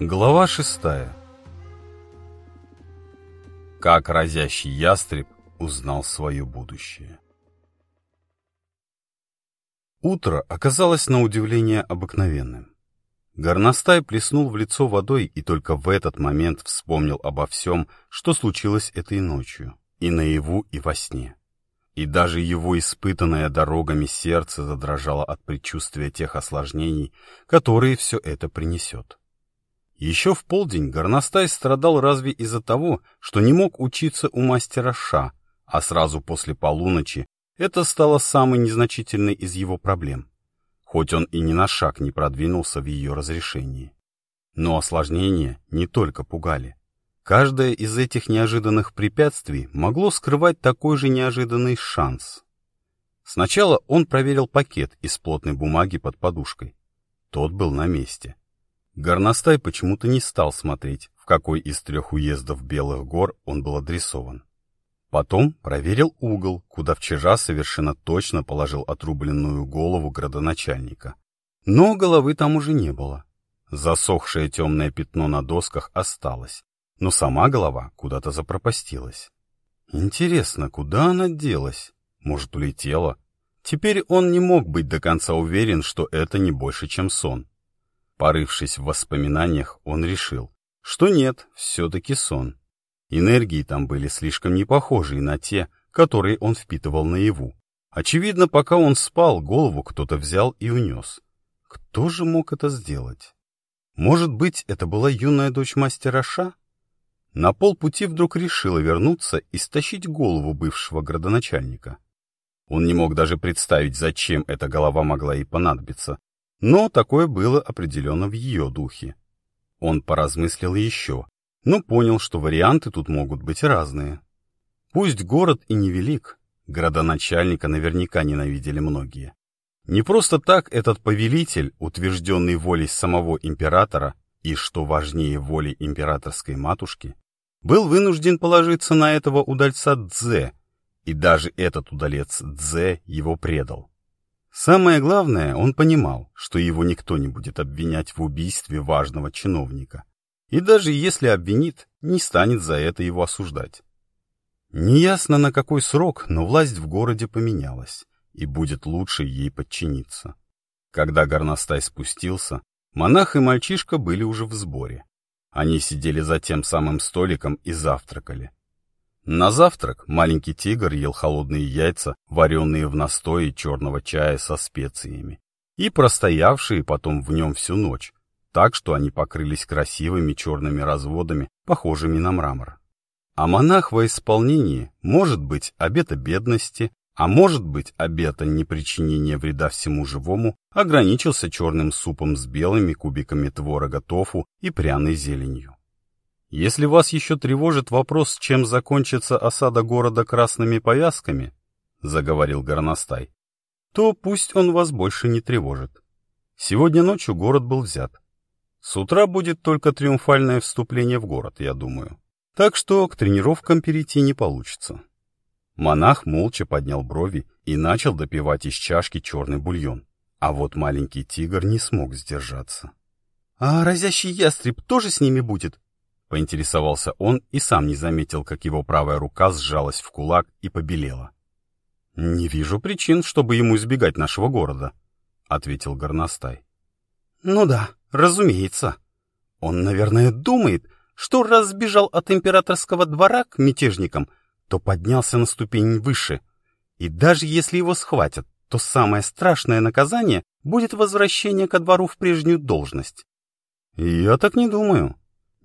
Глава шестая Как разящий ястреб узнал свое будущее Утро оказалось на удивление обыкновенным. Горностай плеснул в лицо водой и только в этот момент вспомнил обо всем, что случилось этой ночью, и наяву, и во сне. И даже его испытанное дорогами сердце задрожало от предчувствия тех осложнений, которые все это принесет. Еще в полдень горностай страдал разве из-за того, что не мог учиться у мастера Ша, а сразу после полуночи это стало самой незначительной из его проблем, хоть он и ни на шаг не продвинулся в ее разрешении. Но осложнения не только пугали. Каждое из этих неожиданных препятствий могло скрывать такой же неожиданный шанс. Сначала он проверил пакет из плотной бумаги под подушкой. Тот был на месте. Горностай почему-то не стал смотреть, в какой из трех уездов Белых гор он был адресован. Потом проверил угол, куда вчера совершенно точно положил отрубленную голову градоначальника. Но головы там уже не было. Засохшее темное пятно на досках осталось, но сама голова куда-то запропастилась. Интересно, куда она делась? Может, улетела? Теперь он не мог быть до конца уверен, что это не больше, чем сон. Порывшись в воспоминаниях, он решил, что нет, все-таки сон. Энергии там были слишком не похожие на те, которые он впитывал наяву. Очевидно, пока он спал, голову кто-то взял и унес. Кто же мог это сделать? Может быть, это была юная дочь мастера Ша? На полпути вдруг решила вернуться и стащить голову бывшего градоначальника. Он не мог даже представить, зачем эта голова могла ей понадобиться, но такое было определенно в ее духе. Он поразмыслил еще, но понял, что варианты тут могут быть разные. Пусть город и невелик, градоначальника наверняка ненавидели многие. Не просто так этот повелитель, утвержденный волей самого императора и, что важнее, волей императорской матушки, был вынужден положиться на этого удальца Дзе, и даже этот удалец Дзе его предал. Самое главное, он понимал, что его никто не будет обвинять в убийстве важного чиновника. И даже если обвинит, не станет за это его осуждать. Неясно на какой срок, но власть в городе поменялась, и будет лучше ей подчиниться. Когда горностай спустился, монах и мальчишка были уже в сборе. Они сидели за тем самым столиком и завтракали. На завтрак маленький тигр ел холодные яйца, вареные в настое черного чая со специями, и простоявшие потом в нем всю ночь, так что они покрылись красивыми черными разводами, похожими на мрамор. А монах во исполнении, может быть, обета бедности, а может быть, обета непричинения вреда всему живому, ограничился черным супом с белыми кубиками творога тофу и пряной зеленью. Если вас еще тревожит вопрос, чем закончится осада города красными повязками, — заговорил горностай, — то пусть он вас больше не тревожит. Сегодня ночью город был взят. С утра будет только триумфальное вступление в город, я думаю. Так что к тренировкам перейти не получится. Монах молча поднял брови и начал допивать из чашки черный бульон. А вот маленький тигр не смог сдержаться. — А разящий ястреб тоже с ними будет? Поинтересовался он и сам не заметил, как его правая рука сжалась в кулак и побелела. «Не вижу причин, чтобы ему избегать нашего города», — ответил горностай. «Ну да, разумеется. Он, наверное, думает, что раз сбежал от императорского двора к мятежникам, то поднялся на ступень выше. И даже если его схватят, то самое страшное наказание будет возвращение ко двору в прежнюю должность». «Я так не думаю»,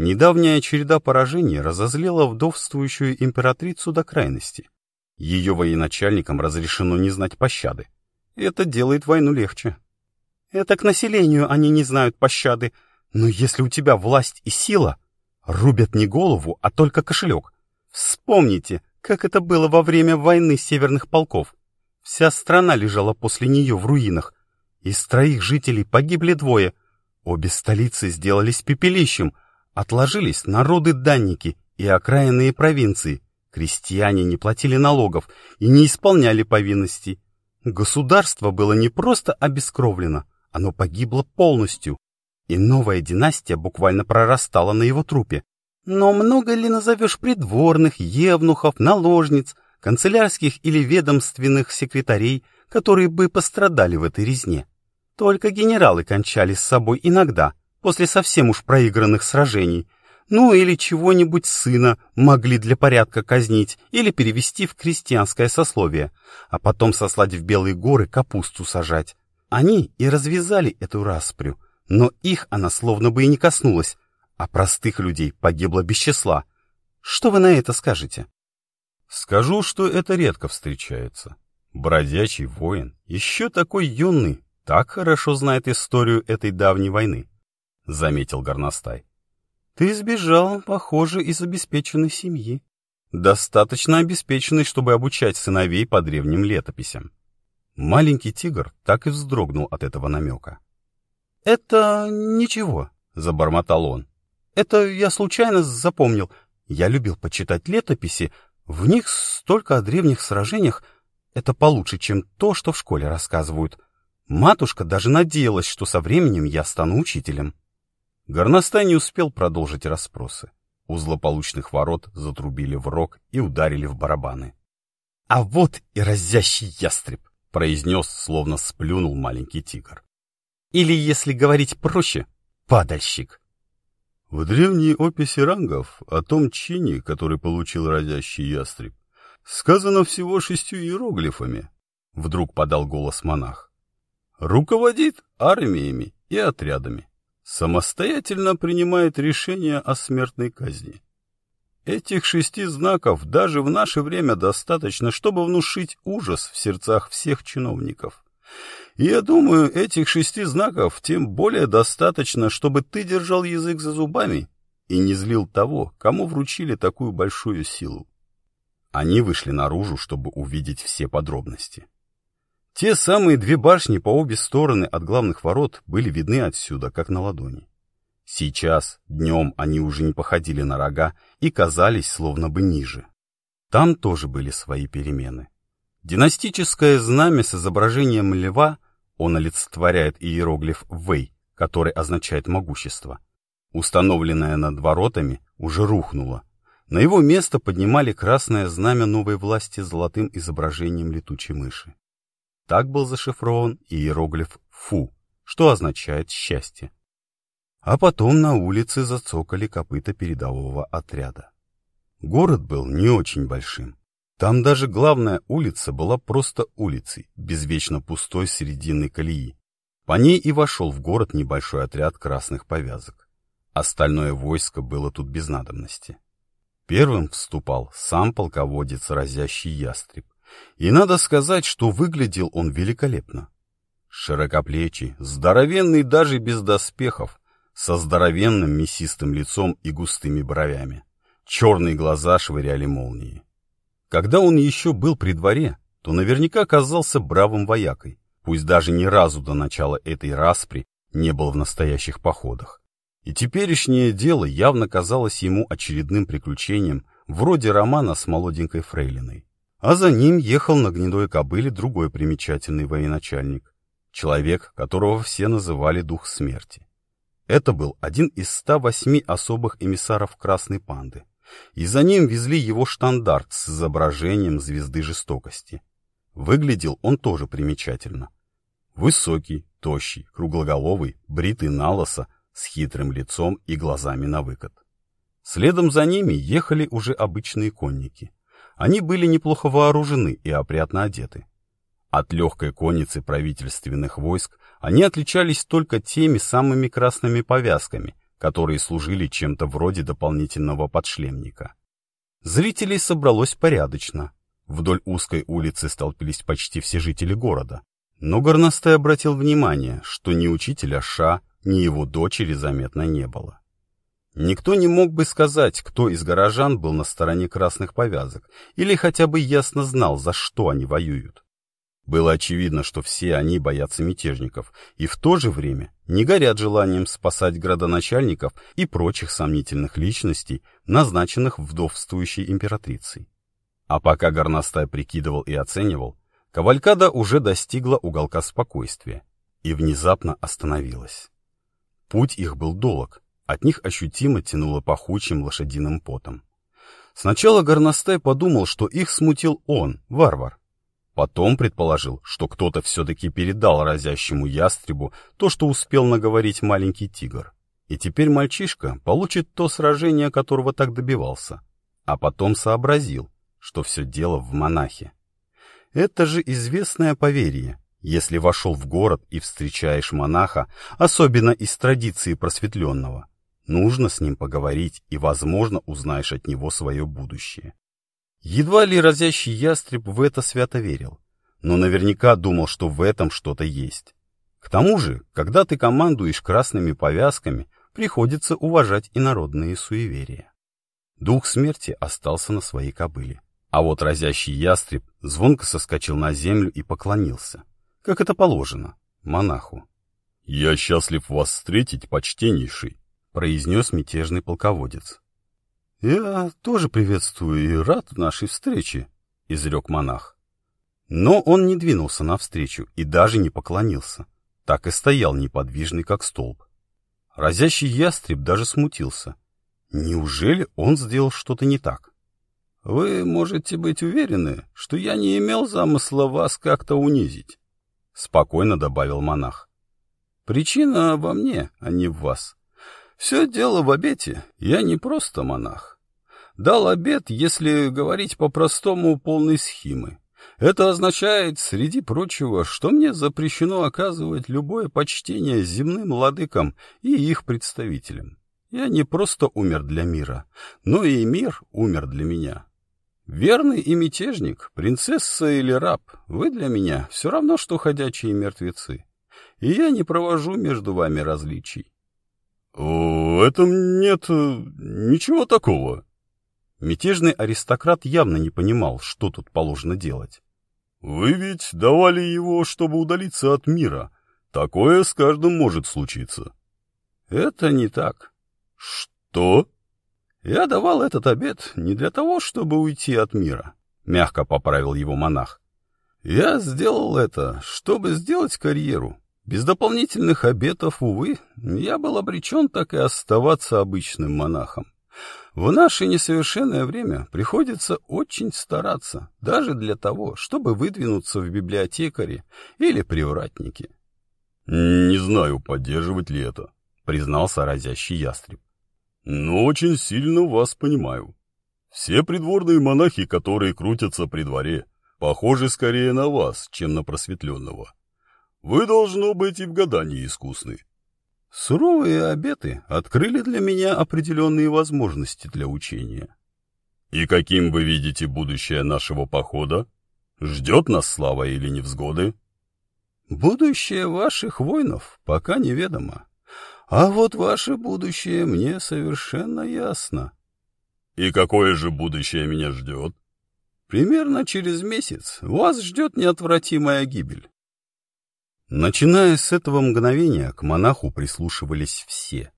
Недавняя череда поражений разозлила вдовствующую императрицу до крайности. Ее военачальникам разрешено не знать пощады. Это делает войну легче. Это к населению они не знают пощады. Но если у тебя власть и сила, рубят не голову, а только кошелек. Вспомните, как это было во время войны северных полков. Вся страна лежала после нее в руинах. Из троих жителей погибли двое. Обе столицы сделались пепелищем — Отложились народы-данники и окраинные провинции. Крестьяне не платили налогов и не исполняли повинностей. Государство было не просто обескровлено, оно погибло полностью. и новая династия буквально прорастала на его трупе. Но много ли назовешь придворных, евнухов, наложниц, канцелярских или ведомственных секретарей, которые бы пострадали в этой резне? Только генералы кончали с собой иногда, после совсем уж проигранных сражений, ну или чего-нибудь сына могли для порядка казнить или перевести в крестьянское сословие, а потом сослать в Белые горы капусту сажать. Они и развязали эту распрю, но их она словно бы и не коснулась, а простых людей погибло без числа. Что вы на это скажете? Скажу, что это редко встречается. Бродячий воин, еще такой юный, так хорошо знает историю этой давней войны, — заметил Горностай. Ты сбежал, похоже, из обеспеченной семьи. Достаточно обеспеченной, чтобы обучать сыновей по древним летописям. Маленький тигр так и вздрогнул от этого намека. — Это ничего, — забормотал он. Это я случайно запомнил. Я любил почитать летописи. В них столько о древних сражениях. Это получше, чем то, что в школе рассказывают. Матушка даже надеялась, что со временем я стану учителем. Горностай не успел продолжить расспросы. У злополучных ворот затрубили в рог и ударили в барабаны. — А вот и разящий ястреб! — произнес, словно сплюнул маленький тигр. — Или, если говорить проще, падальщик. В древней описи рангов о том чине, который получил разящий ястреб, сказано всего шестью иероглифами, — вдруг подал голос монах. Руководит армиями и отрядами, самостоятельно принимает решения о смертной казни. Этих шести знаков даже в наше время достаточно, чтобы внушить ужас в сердцах всех чиновников. И я думаю, этих шести знаков тем более достаточно, чтобы ты держал язык за зубами и не злил того, кому вручили такую большую силу. Они вышли наружу, чтобы увидеть все подробности. Те самые две башни по обе стороны от главных ворот были видны отсюда, как на ладони. Сейчас, днем, они уже не походили на рога и казались словно бы ниже. Там тоже были свои перемены. Династическое знамя с изображением льва, он олицетворяет иероглиф «Вэй», который означает «могущество», установленное над воротами, уже рухнуло. На его место поднимали красное знамя новой власти с золотым изображением летучей мыши. Так был зашифрован иероглиф «Фу», что означает «счастье». А потом на улице зацокали копыта передового отряда. Город был не очень большим. Там даже главная улица была просто улицей, без вечно пустой серединной колеи. По ней и вошел в город небольшой отряд красных повязок. Остальное войско было тут без надобности. Первым вступал сам полководец разящий ястреб. И надо сказать, что выглядел он великолепно. Широкоплечий, здоровенный даже без доспехов, со здоровенным мясистым лицом и густыми бровями. Черные глаза швыряли молнии. Когда он еще был при дворе, то наверняка казался бравым воякой, пусть даже ни разу до начала этой распри не был в настоящих походах. И теперешнее дело явно казалось ему очередным приключением, вроде романа с молоденькой фрейлиной. А за ним ехал на гнедой кобыле другой примечательный военачальник, человек, которого все называли Дух Смерти. Это был один из 108 особых эмиссаров Красной Панды, и за ним везли его штандарт с изображением звезды жестокости. Выглядел он тоже примечательно. Высокий, тощий, круглоголовый, бритый налоса, с хитрым лицом и глазами на выкат. Следом за ними ехали уже обычные конники. Они были неплохо вооружены и опрятно одеты. От легкой конницы правительственных войск они отличались только теми самыми красными повязками, которые служили чем-то вроде дополнительного подшлемника. Зрителей собралось порядочно. Вдоль узкой улицы столпились почти все жители города. Но Горностай обратил внимание, что ни учителя Ша, ни его дочери заметно не было. Никто не мог бы сказать, кто из горожан был на стороне красных повязок, или хотя бы ясно знал, за что они воюют. Было очевидно, что все они боятся мятежников и в то же время не горят желанием спасать градоначальников и прочих сомнительных личностей, назначенных вдовствующей императрицей. А пока Горностай прикидывал и оценивал, Кавалькада уже достигла уголка спокойствия и внезапно остановилась. Путь их был долг, от них ощутимо тянуло пахучим лошадиным потом. Сначала Горностай подумал, что их смутил он, варвар. Потом предположил, что кто-то все-таки передал разящему ястребу то, что успел наговорить маленький тигр. И теперь мальчишка получит то сражение, которого так добивался. А потом сообразил, что все дело в монахе. Это же известное поверье. Если вошел в город и встречаешь монаха, особенно из традиции просветленного, нужно с ним поговорить и, возможно, узнаешь от него свое будущее. Едва ли разящий ястреб в это свято верил, но наверняка думал, что в этом что-то есть. К тому же, когда ты командуешь красными повязками, приходится уважать и народные суеверия. Дух смерти остался на своей кобыле. А вот разящий ястреб звонко соскочил на землю и поклонился, как это положено, монаху. — Я счастлив вас встретить, почтеннейший, — произнес мятежный полководец. — Я тоже приветствую и рад нашей встрече, — изрек монах. Но он не двинулся навстречу и даже не поклонился, так и стоял неподвижный, как столб. Разящий ястреб даже смутился. Неужели он сделал что-то не так? Вы можете быть уверены, что я не имел замысла вас как-то унизить, — спокойно добавил монах. Причина во мне, а не в вас. Все дело в обете, я не просто монах. Дал обет, если говорить по-простому, полной схемы. Это означает, среди прочего, что мне запрещено оказывать любое почтение земным владыкам и их представителям. Я не просто умер для мира, но и мир умер для меня. Верный и мятежник, принцесса или раб, вы для меня все равно, что ходячие мертвецы. И я не провожу между вами различий. — В этом нет э, ничего такого. Мятежный аристократ явно не понимал, что тут положено делать. — Вы ведь давали его, чтобы удалиться от мира. Такое с каждым может случиться. — Это не так. — Что? Я давал этот обед не для того, чтобы уйти от мира, — мягко поправил его монах. Я сделал это, чтобы сделать карьеру. Без дополнительных обетов, увы, я был обречен так и оставаться обычным монахом. В наше несовершенное время приходится очень стараться, даже для того, чтобы выдвинуться в библиотекаре или привратнике. — Не знаю, поддерживать ли это, — признался разящий ястреб но очень сильно вас понимаю. Все придворные монахи, которые крутятся при дворе, похожи скорее на вас, чем на просветленного. Вы, должно быть, и в гадании искусны. Суровые обеты открыли для меня определенные возможности для учения. И каким вы видите будущее нашего похода? Ждет нас слава или невзгоды? Будущее ваших воинов пока неведомо. А вот ваше будущее мне совершенно ясно. И какое же будущее меня ждет? Примерно через месяц вас ждет неотвратимая гибель. Начиная с этого мгновения к монаху прислушивались все.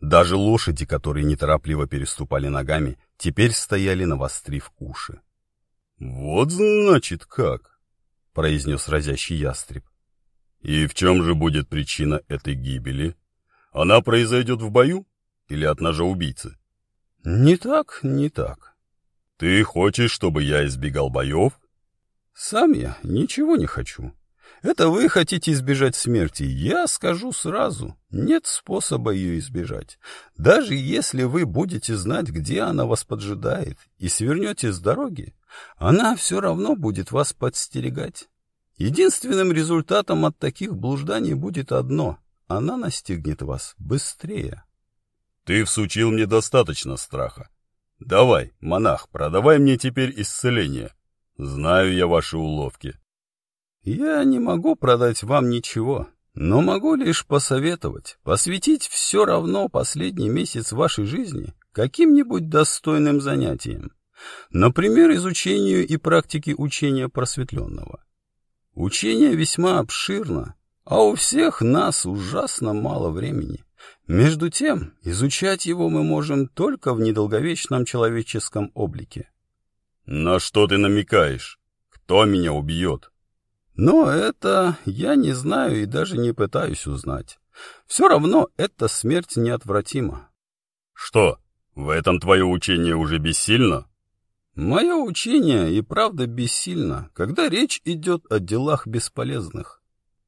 Даже лошади, которые неторопливо переступали ногами, теперь стояли навострив уши. — Вот значит как, — произнес разящий ястреб. — И в чем же будет причина этой гибели? — она произойдет в бою или от ножа убийцы? Не так, не так. Ты хочешь, чтобы я избегал боев? Сам я ничего не хочу. Это вы хотите избежать смерти. Я скажу сразу, нет способа ее избежать. Даже если вы будете знать, где она вас поджидает, и свернете с дороги, она все равно будет вас подстерегать. Единственным результатом от таких блужданий будет одно она настигнет вас быстрее. Ты всучил мне достаточно страха. Давай, монах, продавай мне теперь исцеление. Знаю я ваши уловки. Я не могу продать вам ничего, но могу лишь посоветовать, посвятить все равно последний месяц вашей жизни каким-нибудь достойным занятием. Например, изучению и практике учения просветленного. Учение весьма обширно, а у всех нас ужасно мало времени. Между тем, изучать его мы можем только в недолговечном человеческом облике. На что ты намекаешь? Кто меня убьет? Но это я не знаю и даже не пытаюсь узнать. Все равно эта смерть неотвратима. Что, в этом твое учение уже бессильно? Мое учение и правда бессильно, когда речь идет о делах бесполезных.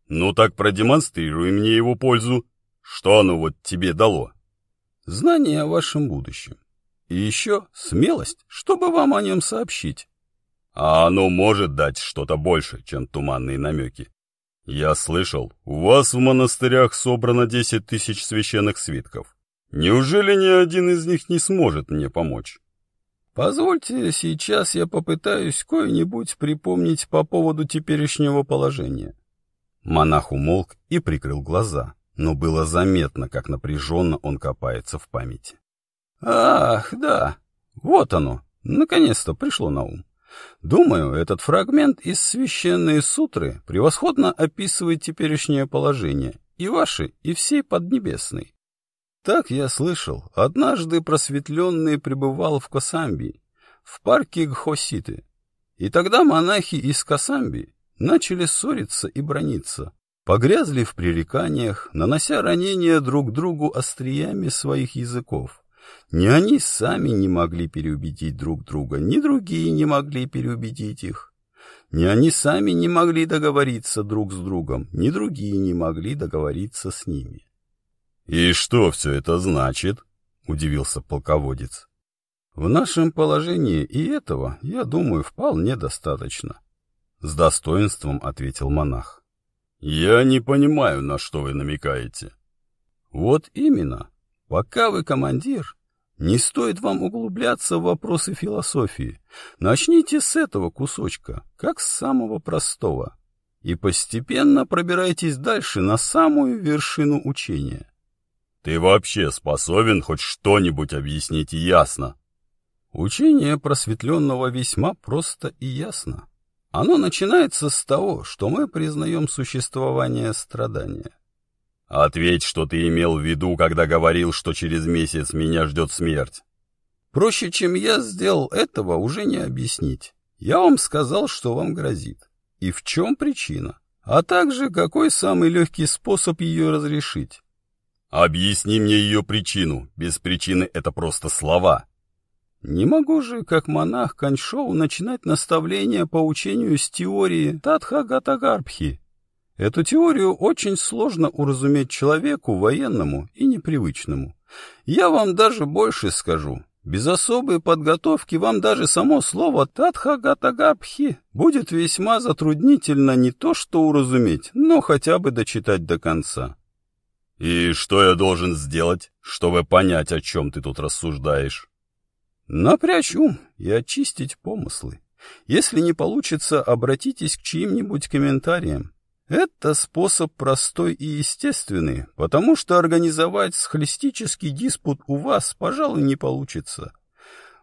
Ну так продемонстрируй мне его пользу. Что оно вот тебе дало? Знание о вашем будущем. И еще смелость, чтобы вам о нем сообщить. А оно может дать что-то больше, чем туманные намеки. Я слышал, у вас в монастырях собрано десять тысяч священных свитков. Неужели ни один из них не сможет мне помочь? Позвольте, сейчас я попытаюсь кое-нибудь припомнить по поводу теперешнего положения. Монах умолк и прикрыл глаза, но было заметно, как напряженно он копается в памяти. Ах, да, вот оно, наконец-то пришло на ум. Думаю, этот фрагмент из священной сутры превосходно описывает теперешнее положение, и ваше, и всей Поднебесной. Так я слышал, однажды просветленный пребывал в Косамби, в парке Гхоситы, и тогда монахи из Косамби начали ссориться и брониться, погрязли в пререканиях, нанося ранения друг другу остриями своих языков. Ни они сами не могли переубедить друг друга, ни другие не могли переубедить их. Ни они сами не могли договориться друг с другом, ни другие не могли договориться с ними. «И что все это значит?» — удивился полководец. «В нашем положении и этого, я думаю, вполне достаточно», — с достоинством ответил монах. «Я не понимаю, на что вы намекаете». «Вот именно. Пока вы командир, не стоит вам углубляться в вопросы философии. Начните с этого кусочка, как с самого простого, и постепенно пробирайтесь дальше на самую вершину учения. Ты вообще способен хоть что-нибудь объяснить ясно? Учение просветленного весьма просто и ясно. Оно начинается с того, что мы признаем существование страдания. Ответь, что ты имел в виду, когда говорил, что через месяц меня ждет смерть. Проще, чем я сделал этого, уже не объяснить. Я вам сказал, что вам грозит. И в чем причина. А также, какой самый легкий способ ее разрешить. Объясни мне ее причину. Без причины это просто слова. Не могу же, как монах Каньшоу, начинать наставление по учению с теории Татхагатагарбхи, Эту теорию очень сложно уразуметь человеку военному и непривычному. Я вам даже больше скажу. Без особой подготовки вам даже само слово «татхагатагабхи» будет весьма затруднительно не то что уразуметь, но хотя бы дочитать до конца. «И что я должен сделать, чтобы понять, о чем ты тут рассуждаешь?» «Напрячь ум и очистить помыслы. Если не получится, обратитесь к чьим-нибудь комментариям. Это способ простой и естественный, потому что организовать схолистический диспут у вас, пожалуй, не получится.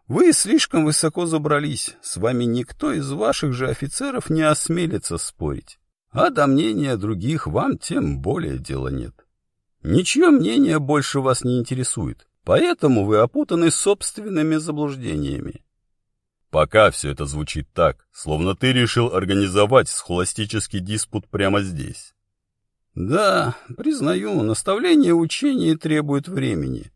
Вы слишком высоко забрались, с вами никто из ваших же офицеров не осмелится спорить. А до мнения других вам тем более дела нет. Ничье мнение больше вас не интересует, поэтому вы опутаны собственными заблуждениями. Пока все это звучит так, словно ты решил организовать схоластический диспут прямо здесь. Да, признаю, наставление учения требует времени.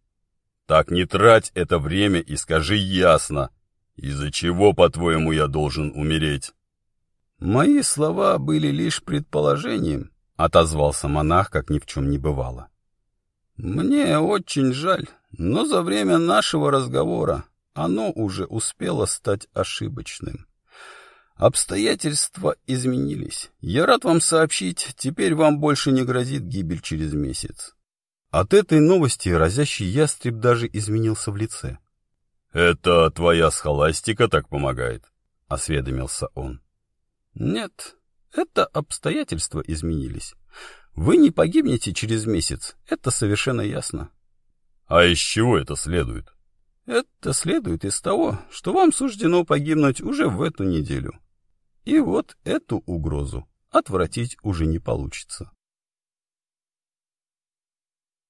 Так не трать это время и скажи ясно, из-за чего, по-твоему, я должен умереть? Мои слова были лишь предположением, отозвался монах, как ни в чем не бывало. Мне очень жаль, но за время нашего разговора оно уже успело стать ошибочным. Обстоятельства изменились. Я рад вам сообщить, теперь вам больше не грозит гибель через месяц. От этой новости разящий ястреб даже изменился в лице. — Это твоя схоластика так помогает? — осведомился он. — Нет, это обстоятельства изменились. Вы не погибнете через месяц, это совершенно ясно. — А из чего это следует? — это следует из того, что вам суждено погибнуть уже в эту неделю. И вот эту угрозу отвратить уже не получится.